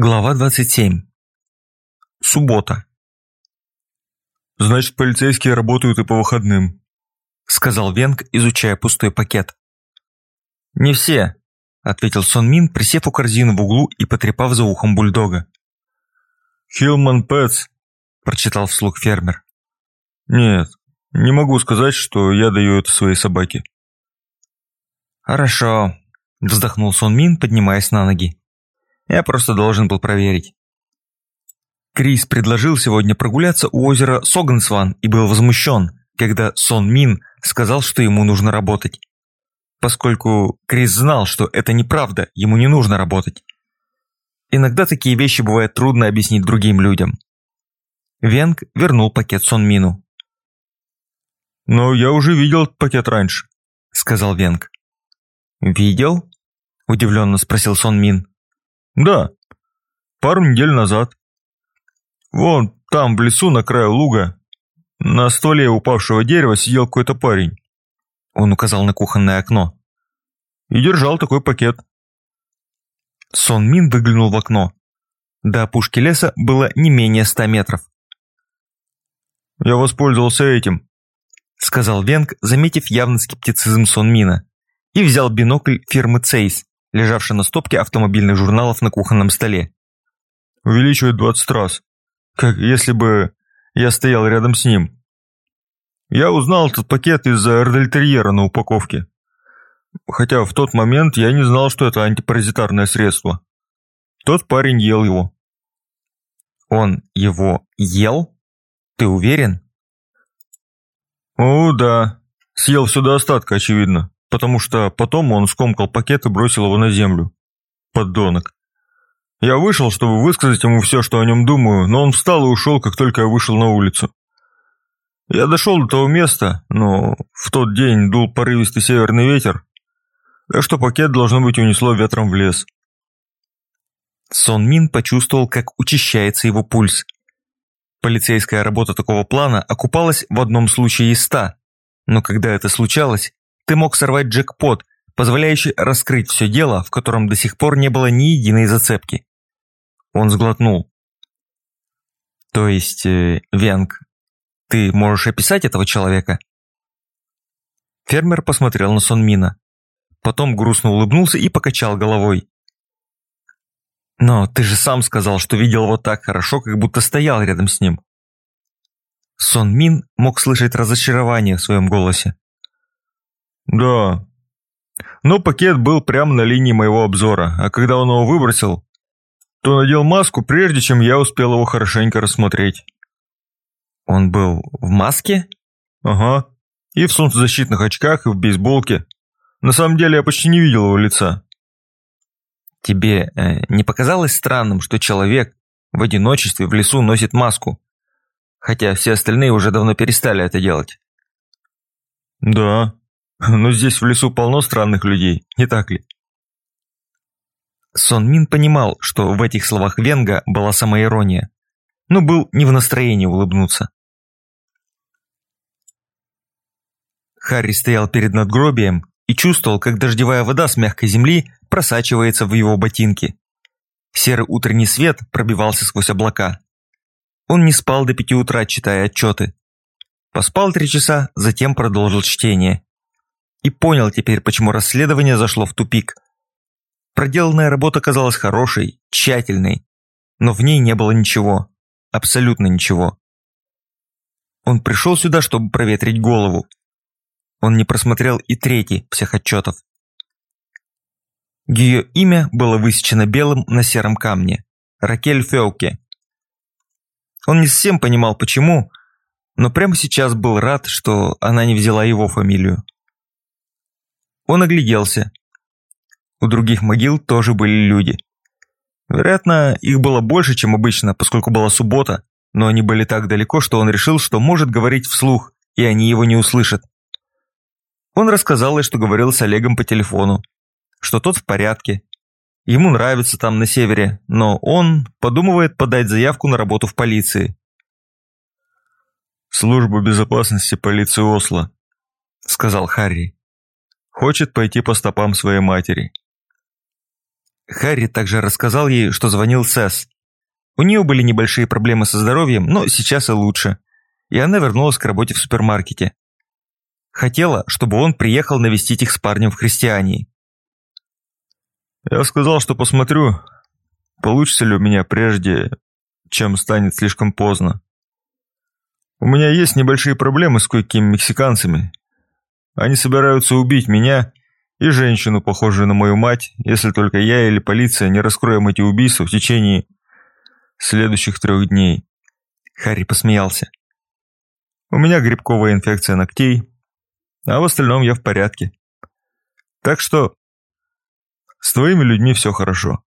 Глава 27. Суббота. «Значит, полицейские работают и по выходным», — сказал Венг, изучая пустой пакет. «Не все», — ответил Сон Мин, присев у корзины в углу и потрепав за ухом бульдога. «Хилман Пэтс», — прочитал вслух фермер. «Нет, не могу сказать, что я даю это своей собаке». «Хорошо», — вздохнул Сон Мин, поднимаясь на ноги. «Я просто должен был проверить». Крис предложил сегодня прогуляться у озера Согансван и был возмущен, когда Сон Мин сказал, что ему нужно работать. Поскольку Крис знал, что это неправда, ему не нужно работать. Иногда такие вещи бывает трудно объяснить другим людям. Венг вернул пакет Сон Мину. «Но я уже видел этот пакет раньше», — сказал Венг. «Видел?» – удивленно спросил Сон Мин. «Да, пару недель назад. Вон там, в лесу, на краю луга, на стволе упавшего дерева сидел какой-то парень. Он указал на кухонное окно. И держал такой пакет. Сон Мин выглянул в окно. До опушки леса было не менее ста метров. «Я воспользовался этим», — сказал Венг, заметив явный скептицизм Сон Мина, и взял бинокль фирмы Цейс, лежавший на стопке автомобильных журналов на кухонном столе. «Увеличивает 20 раз как если бы я стоял рядом с ним. Я узнал этот пакет из-за эрдельтерьера на упаковке. Хотя в тот момент я не знал, что это антипаразитарное средство. Тот парень ел его. Он его ел? Ты уверен? О, да. Съел все до остатка, очевидно. Потому что потом он скомкал пакет и бросил его на землю. Поддонок. Я вышел, чтобы высказать ему все, что о нем думаю, но он встал и ушел, как только я вышел на улицу. Я дошел до того места, но в тот день дул порывистый северный ветер, так что пакет, должно быть, унесло ветром в лес. Сон Мин почувствовал, как учащается его пульс. Полицейская работа такого плана окупалась в одном случае из ста, но когда это случалось, ты мог сорвать джекпот, позволяющий раскрыть все дело, в котором до сих пор не было ни единой зацепки. Он сглотнул. То есть, э, Венг, ты можешь описать этого человека? Фермер посмотрел на Сонмина. Потом грустно улыбнулся и покачал головой. «Но ты же сам сказал, что видел его так хорошо, как будто стоял рядом с ним». Сон Мин мог слышать разочарование в своем голосе. «Да, но пакет был прямо на линии моего обзора, а когда он его выбросил, то надел маску, прежде чем я успел его хорошенько рассмотреть. Он был в маске? Ага. И в солнцезащитных очках, и в бейсболке. На самом деле я почти не видел его лица. Тебе э, не показалось странным, что человек в одиночестве в лесу носит маску? Хотя все остальные уже давно перестали это делать. Да, но здесь в лесу полно странных людей, не так ли? Сон Мин понимал, что в этих словах Венга была самоирония, но был не в настроении улыбнуться. Харри стоял перед надгробием и чувствовал, как дождевая вода с мягкой земли просачивается в его ботинки. Серый утренний свет пробивался сквозь облака. Он не спал до пяти утра, читая отчеты. Поспал три часа, затем продолжил чтение. И понял теперь, почему расследование зашло в тупик – Проделанная работа казалась хорошей, тщательной, но в ней не было ничего, абсолютно ничего. Он пришел сюда, чтобы проветрить голову. Он не просмотрел и третий всех отчетов. Ее имя было высечено белым на сером камне. Ракель Феуке. Он не совсем понимал, почему, но прямо сейчас был рад, что она не взяла его фамилию. Он огляделся. У других могил тоже были люди. Вероятно, их было больше, чем обычно, поскольку была суббота, но они были так далеко, что он решил, что может говорить вслух, и они его не услышат. Он рассказал ей, что говорил с Олегом по телефону, что тот в порядке. Ему нравится там на севере, но он подумывает подать заявку на работу в полиции. «Служба безопасности полиции Осло», — сказал Харри. «Хочет пойти по стопам своей матери». Харри также рассказал ей, что звонил Сэс. У нее были небольшие проблемы со здоровьем, но сейчас и лучше. И она вернулась к работе в супермаркете. Хотела, чтобы он приехал навестить их с парнем в христиании. Я сказал, что посмотрю, получится ли у меня прежде, чем станет слишком поздно. У меня есть небольшие проблемы с кое-какими мексиканцами. Они собираются убить меня и женщину, похожую на мою мать, если только я или полиция не раскроем эти убийства в течение следующих трех дней. Харри посмеялся. У меня грибковая инфекция ногтей, а в остальном я в порядке. Так что с твоими людьми все хорошо.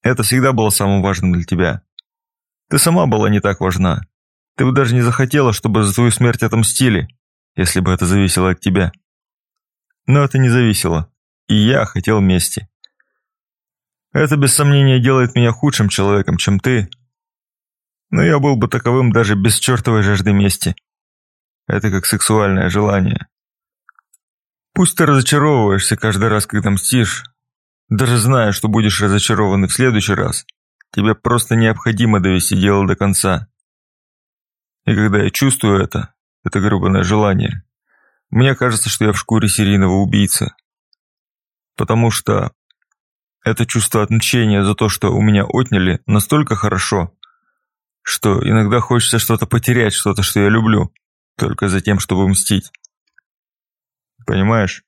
Это всегда было самым важным для тебя. Ты сама была не так важна. Ты бы даже не захотела, чтобы за твою смерть отомстили, если бы это зависело от тебя. Но это не зависело, и я хотел мести. Это без сомнения делает меня худшим человеком, чем ты. Но я был бы таковым даже без чертовой жажды мести. Это как сексуальное желание. Пусть ты разочаровываешься каждый раз, когда мстишь, даже зная, что будешь разочарован в следующий раз, тебе просто необходимо довести дело до конца. И когда я чувствую это, это гребаное желание, мне кажется, что я в шкуре серийного убийцы. Потому что это чувство отмщения за то, что у меня отняли, настолько хорошо, что иногда хочется что-то потерять, что-то, что я люблю, только за тем, чтобы мстить. Понимаешь?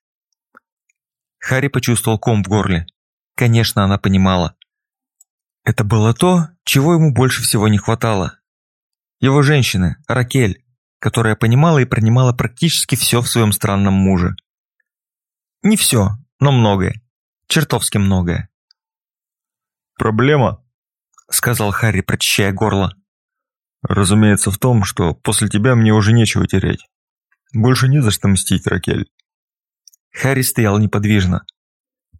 Харри почувствовал ком в горле. Конечно, она понимала. Это было то, чего ему больше всего не хватало. Его женщины, Ракель, которая понимала и принимала практически все в своем странном муже. Не все, но многое. Чертовски многое. «Проблема», — сказал Харри, прочищая горло. «Разумеется, в том, что после тебя мне уже нечего терять. Больше не за что мстить, Ракель». Харри стоял неподвижно.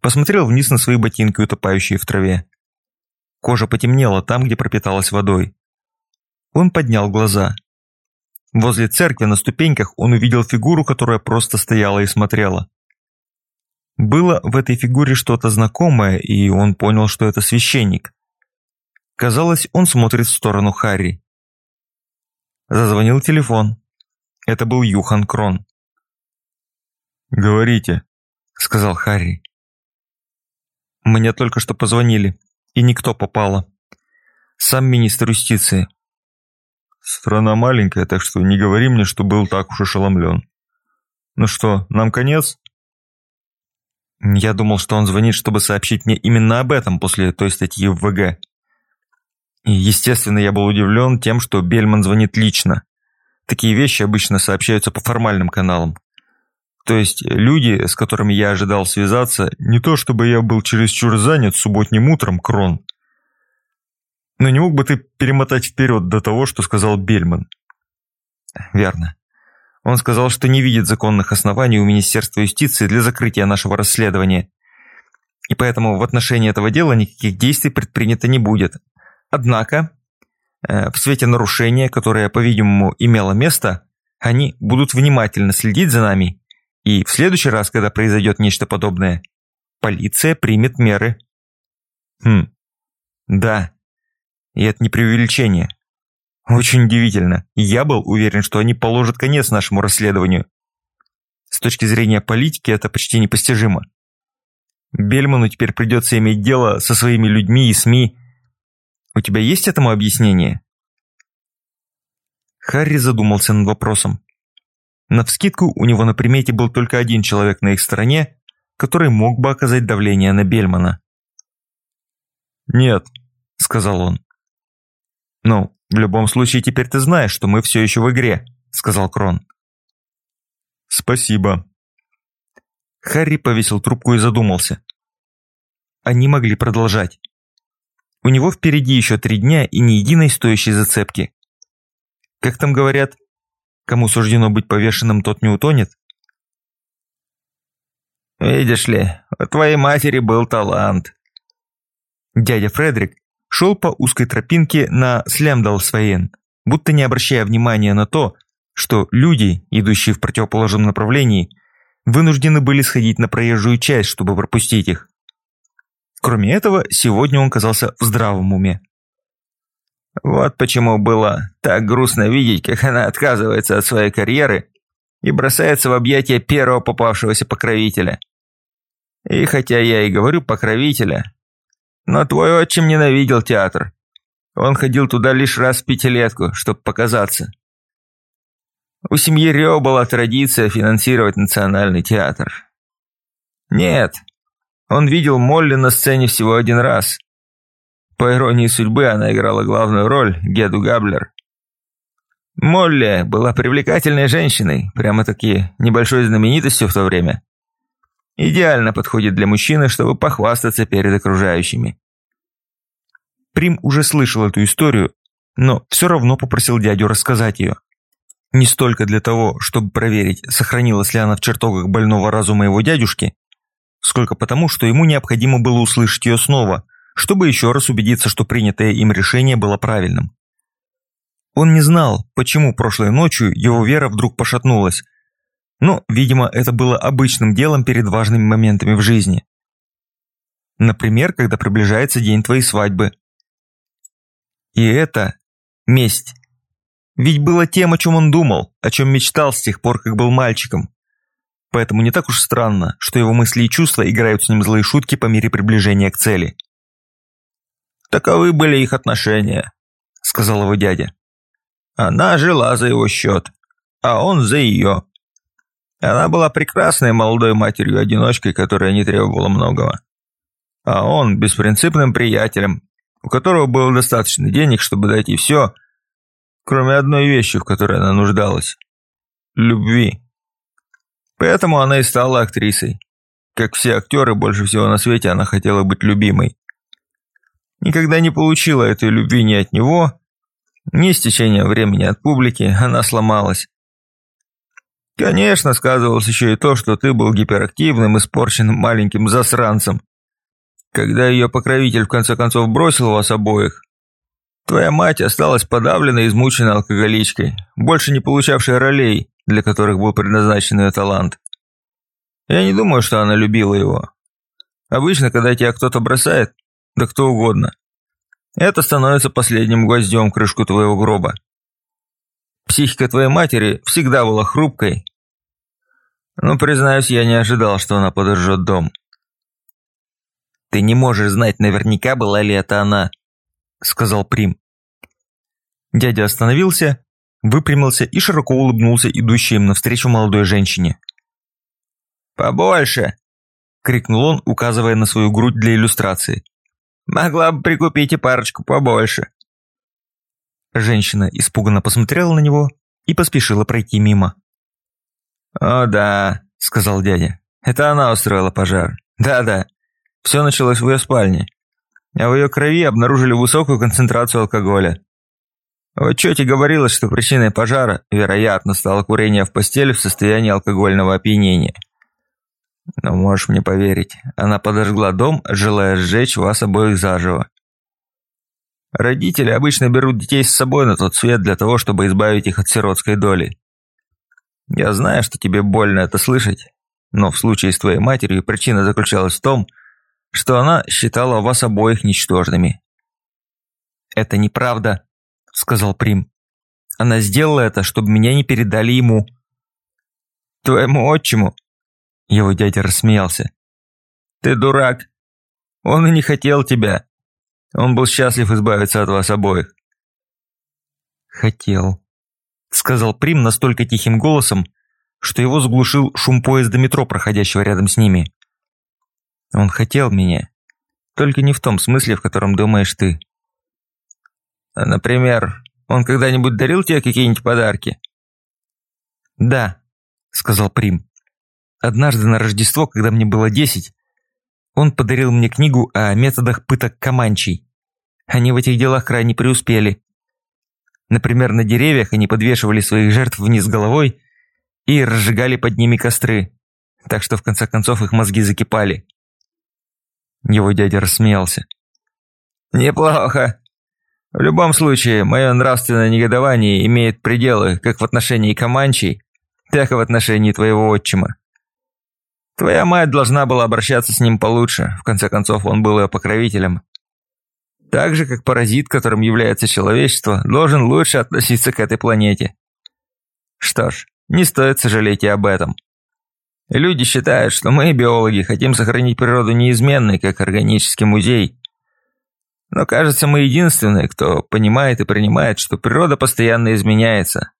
Посмотрел вниз на свои ботинки, утопающие в траве. Кожа потемнела там, где пропиталась водой. Он поднял глаза. Возле церкви на ступеньках он увидел фигуру, которая просто стояла и смотрела. Было в этой фигуре что-то знакомое, и он понял, что это священник. Казалось, он смотрит в сторону Харри. Зазвонил телефон. Это был Юхан Крон. «Говорите», — сказал Харри. «Мне только что позвонили, и никто попало. Сам министр юстиции. Страна маленькая, так что не говори мне, что был так уж ошеломлен. Ну что, нам конец? Я думал, что он звонит, чтобы сообщить мне именно об этом после той статьи в ВГ. И, естественно, я был удивлен тем, что Бельман звонит лично. Такие вещи обычно сообщаются по формальным каналам. То есть люди, с которыми я ожидал связаться, не то чтобы я был чересчур занят субботним утром, Крон, но не мог бы ты перемотать вперед до того, что сказал Бельман? Верно. Он сказал, что не видит законных оснований у Министерства юстиции для закрытия нашего расследования. И поэтому в отношении этого дела никаких действий предпринято не будет. Однако, э, в свете нарушения, которое, по-видимому, имело место, они будут внимательно следить за нами, и в следующий раз, когда произойдет нечто подобное, полиция примет меры. Хм, да, и это не преувеличение. Очень удивительно. Я был уверен, что они положат конец нашему расследованию. С точки зрения политики это почти непостижимо. Бельману теперь придется иметь дело со своими людьми и СМИ. У тебя есть этому объяснение? Харри задумался над вопросом. Навскидку у него на примете был только один человек на их стороне, который мог бы оказать давление на Бельмана. «Нет», — сказал он. «Ну, в любом случае теперь ты знаешь, что мы все еще в игре», — сказал Крон. «Спасибо». Харри повесил трубку и задумался. Они могли продолжать. У него впереди еще три дня и ни единой стоящей зацепки. Как там говорят, кому суждено быть повешенным, тот не утонет? «Видишь ли, у твоей матери был талант». Дядя Фредерик шел по узкой тропинке на Слямдалсвейен, будто не обращая внимания на то, что люди, идущие в противоположном направлении, вынуждены были сходить на проезжую часть, чтобы пропустить их. Кроме этого, сегодня он казался в здравом уме. Вот почему было так грустно видеть, как она отказывается от своей карьеры и бросается в объятия первого попавшегося покровителя. И хотя я и говорю покровителя, но твой отчим ненавидел театр. Он ходил туда лишь раз в пятилетку, чтобы показаться. У семьи Рио была традиция финансировать национальный театр. Нет, он видел Молли на сцене всего один раз. По иронии судьбы, она играла главную роль, Геду Габлер. Молли была привлекательной женщиной, прямо-таки небольшой знаменитостью в то время. Идеально подходит для мужчины, чтобы похвастаться перед окружающими. Прим уже слышал эту историю, но все равно попросил дядю рассказать ее. Не столько для того, чтобы проверить, сохранилась ли она в чертогах больного разума его дядюшки, сколько потому, что ему необходимо было услышать ее снова, чтобы еще раз убедиться, что принятое им решение было правильным. Он не знал, почему прошлой ночью его вера вдруг пошатнулась, но, видимо, это было обычным делом перед важными моментами в жизни. Например, когда приближается день твоей свадьбы. И это месть. Ведь было тем, о чем он думал, о чем мечтал с тех пор, как был мальчиком. Поэтому не так уж странно, что его мысли и чувства играют с ним злые шутки по мере приближения к цели. «Таковы были их отношения», — сказал его дядя. «Она жила за его счет, а он за ее. Она была прекрасной молодой матерью-одиночкой, которая не требовала многого. А он беспринципным приятелем, у которого было достаточно денег, чтобы дать ей все, кроме одной вещи, в которой она нуждалась – любви. Поэтому она и стала актрисой. Как все актеры, больше всего на свете она хотела быть любимой. Никогда не получила этой любви ни от него, ни с течением времени от публики, она сломалась. Конечно, сказывалось еще и то, что ты был гиперактивным, испорченным маленьким засранцем, когда ее покровитель в конце концов бросил вас обоих, твоя мать осталась подавленной и измученной алкоголичкой, больше не получавшей ролей, для которых был предназначен ее талант. Я не думаю, что она любила его. Обычно, когда тебя кто-то бросает, да кто угодно, это становится последним гвоздем крышку твоего гроба. Психика твоей матери всегда была хрупкой. Но, признаюсь, я не ожидал, что она подожжет дом. «Ты не можешь знать наверняка, была ли это она», — сказал Прим. Дядя остановился, выпрямился и широко улыбнулся идущей им навстречу молодой женщине. «Побольше!» — крикнул он, указывая на свою грудь для иллюстрации. «Могла бы прикупить и парочку побольше». Женщина испуганно посмотрела на него и поспешила пройти мимо. «О да», — сказал дядя, — «это она устроила пожар. Да-да, все началось в ее спальне, а в ее крови обнаружили высокую концентрацию алкоголя. В отчете говорилось, что причиной пожара, вероятно, стало курение в постели в состоянии алкогольного опьянения. Но можешь мне поверить, она подожгла дом, желая сжечь вас обоих заживо. Родители обычно берут детей с собой на тот свет для того, чтобы избавить их от сиротской доли. Я знаю, что тебе больно это слышать, но в случае с твоей матерью причина заключалась в том, что она считала вас обоих ничтожными. «Это неправда», — сказал Прим. «Она сделала это, чтобы меня не передали ему». «Твоему отчиму?» Его дядя рассмеялся. «Ты дурак. Он и не хотел тебя. Он был счастлив избавиться от вас обоих». «Хотел», — сказал Прим настолько тихим голосом, что его заглушил шум поезда метро, проходящего рядом с ними. Он хотел меня. Только не в том смысле, в котором думаешь ты. Например, он когда-нибудь дарил тебе какие-нибудь подарки? Да, сказал Прим. Однажды на Рождество, когда мне было десять, он подарил мне книгу о методах пыток Каманчей. Они в этих делах крайне преуспели. Например, на деревьях они подвешивали своих жертв вниз головой и разжигали под ними костры, так что в конце концов их мозги закипали. Его дядя рассмеялся. «Неплохо. В любом случае, мое нравственное негодование имеет пределы как в отношении Каманчей, так и в отношении твоего отчима. Твоя мать должна была обращаться с ним получше, в конце концов он был ее покровителем. Так же, как паразит, которым является человечество, должен лучше относиться к этой планете. Что ж, не стоит сожалеть и об этом. Люди считают, что мы, биологи, хотим сохранить природу неизменной, как органический музей. Но кажется, мы единственные, кто понимает и принимает, что природа постоянно изменяется,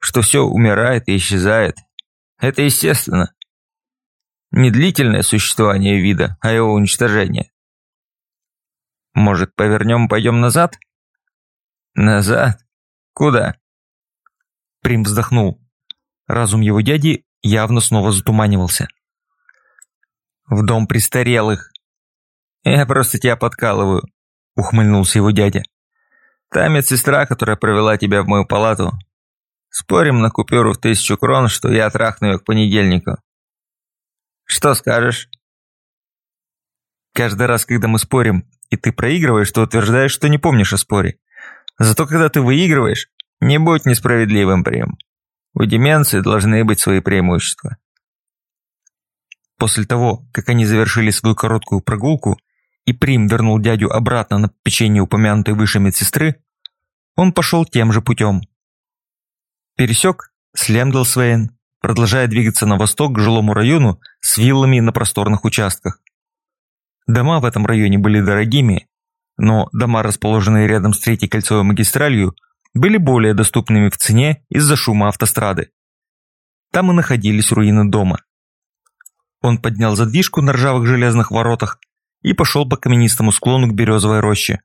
что все умирает и исчезает. Это естественно. Не длительное существование вида, а его уничтожение. Может, повернем, пойдем назад? Назад? Куда? Прим вздохнул. Разум его дяди явно снова затуманивался. «В дом престарелых». «Я просто тебя подкалываю», — ухмыльнулся его дядя. «Та медсестра, которая провела тебя в мою палату. Спорим на купюру в тысячу крон, что я трахну ее к понедельнику. Что скажешь?» «Каждый раз, когда мы спорим, и ты проигрываешь, то утверждаешь, что не помнишь о споре. Зато когда ты выигрываешь, не будь несправедливым, Прим. У деменции должны быть свои преимущества. После того, как они завершили свою короткую прогулку, и Прим вернул дядю обратно на печенье упомянутой выше медсестры, он пошел тем же путем. Пересек Слемдлсвейн, продолжая двигаться на восток к жилому району с виллами на просторных участках. Дома в этом районе были дорогими, но дома, расположенные рядом с третьей кольцевой магистралью, были более доступными в цене из-за шума автострады. Там и находились руины дома. Он поднял задвижку на ржавых железных воротах и пошел по каменистому склону к березовой роще.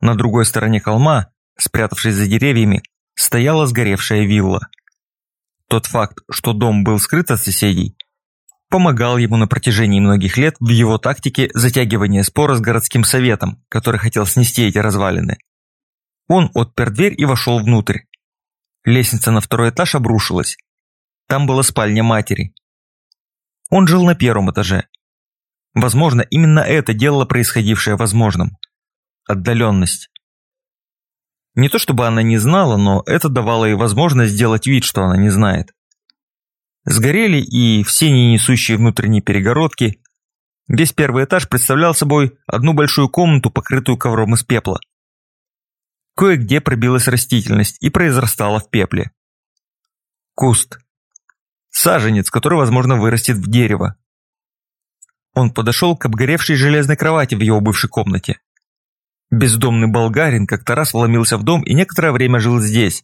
На другой стороне холма, спрятавшись за деревьями, стояла сгоревшая вилла. Тот факт, что дом был скрыт от соседей, помогал ему на протяжении многих лет в его тактике затягивания спора с городским советом, который хотел снести эти развалины. Он отпер дверь и вошел внутрь. Лестница на второй этаж обрушилась. Там была спальня матери. Он жил на первом этаже. Возможно, именно это делало происходившее возможным. Отдаленность. Не то чтобы она не знала, но это давало ей возможность сделать вид, что она не знает. Сгорели и все не несущие внутренние перегородки. Весь первый этаж представлял собой одну большую комнату, покрытую ковром из пепла. Кое-где пробилась растительность и произрастала в пепле. Куст. Саженец, который, возможно, вырастет в дерево. Он подошел к обгоревшей железной кровати в его бывшей комнате. Бездомный болгарин как-то раз вломился в дом и некоторое время жил здесь.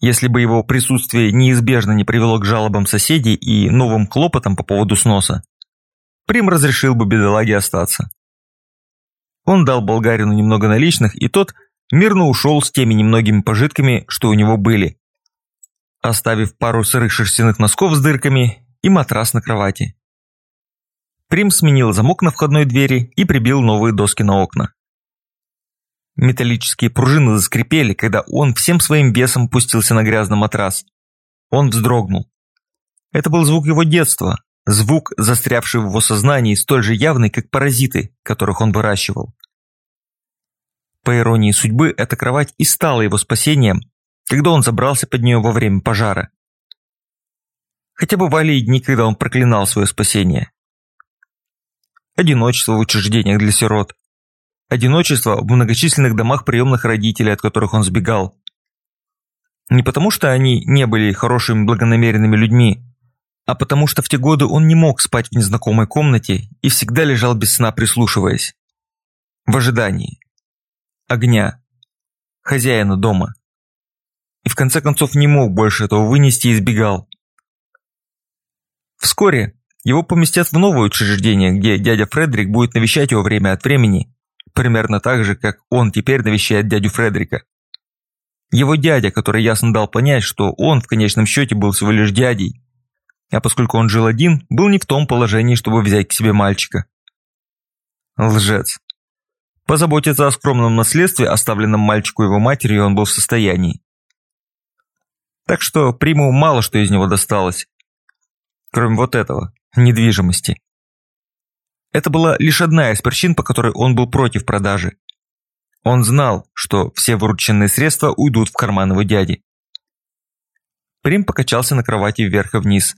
Если бы его присутствие неизбежно не привело к жалобам соседей и новым хлопотам по поводу сноса, Прим разрешил бы бедолаге остаться. Он дал болгарину немного наличных, и тот мирно ушел с теми немногими пожитками, что у него были, оставив пару сырых шерстяных носков с дырками и матрас на кровати. Прим сменил замок на входной двери и прибил новые доски на окна. Металлические пружины заскрипели, когда он всем своим весом пустился на грязный матрас. Он вздрогнул. Это был звук его детства, звук, застрявший в его сознании, столь же явный, как паразиты, которых он выращивал. По иронии судьбы, эта кровать и стала его спасением, когда он забрался под нее во время пожара. Хотя бывали и дни, когда он проклинал свое спасение. Одиночество в учреждениях для сирот. Одиночество в многочисленных домах приемных родителей, от которых он сбегал. Не потому, что они не были хорошими благонамеренными людьми, а потому что в те годы он не мог спать в незнакомой комнате и всегда лежал без сна, прислушиваясь. В ожидании огня, хозяина дома. И в конце концов не мог больше этого вынести и избегал. Вскоре его поместят в новое учреждение, где дядя Фредерик будет навещать его время от времени, примерно так же, как он теперь навещает дядю Фредерика. Его дядя, который ясно дал понять, что он в конечном счете был всего лишь дядей, а поскольку он жил один, был не в том положении, чтобы взять к себе мальчика. Лжец. Позаботиться о скромном наследстве, оставленном мальчику его матерью, он был в состоянии. Так что Приму мало что из него досталось. Кроме вот этого, недвижимости. Это была лишь одна из причин, по которой он был против продажи. Он знал, что все вырученные средства уйдут в карман его дяди. Прим покачался на кровати вверх и вниз.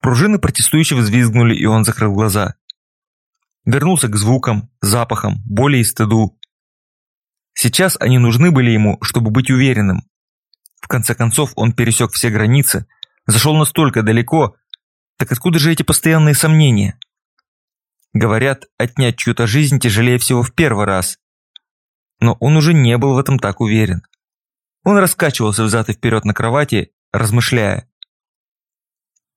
Пружины протестующе взвизгнули, и он закрыл глаза. Вернулся к звукам, запахам, боли и стыду. Сейчас они нужны были ему, чтобы быть уверенным. В конце концов, он пересек все границы, зашел настолько далеко, так откуда же эти постоянные сомнения? Говорят, отнять чью-то жизнь тяжелее всего в первый раз. Но он уже не был в этом так уверен. Он раскачивался взад и вперед на кровати, размышляя.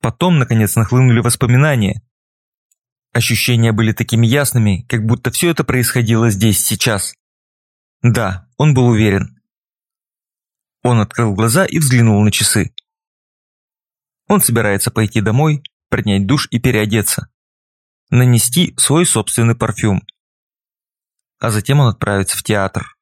Потом, наконец, нахлынули воспоминания. Ощущения были такими ясными, как будто все это происходило здесь, сейчас. Да, он был уверен. Он открыл глаза и взглянул на часы. Он собирается пойти домой, принять душ и переодеться. Нанести свой собственный парфюм. А затем он отправится в театр.